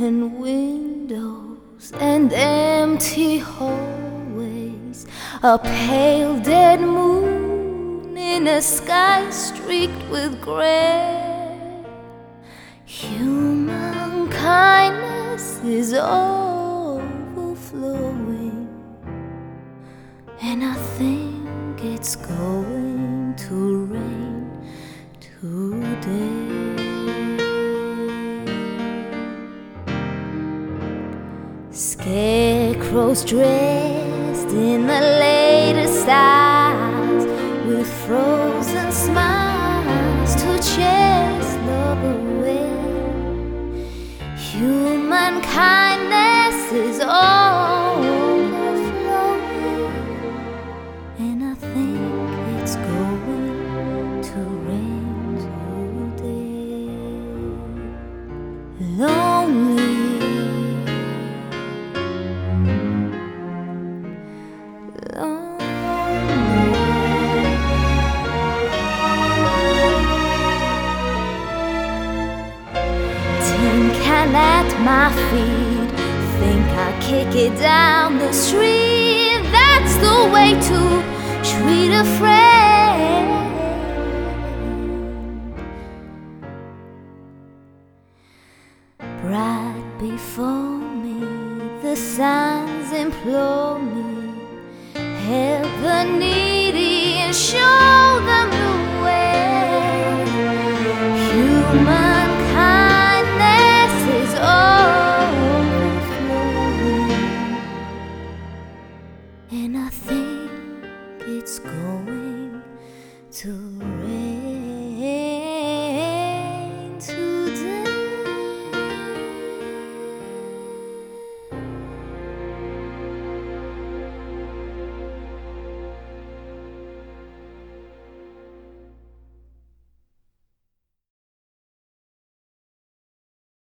broken windows and empty hallways, a pale dead moon in a sky streaked with gray. Human kindness is overflowing, and I think it's going to rain today. Scarecrows dressed in the latest styles with frozen smiles to chase love away. Human kindness is overflowing, and I think it's going to rain today. Lonely. Can at my feet. Think I kick it down the street. That's the way to treat a friend. Bright before me, the signs implore me. Help the needy and show them the way. Human it's going to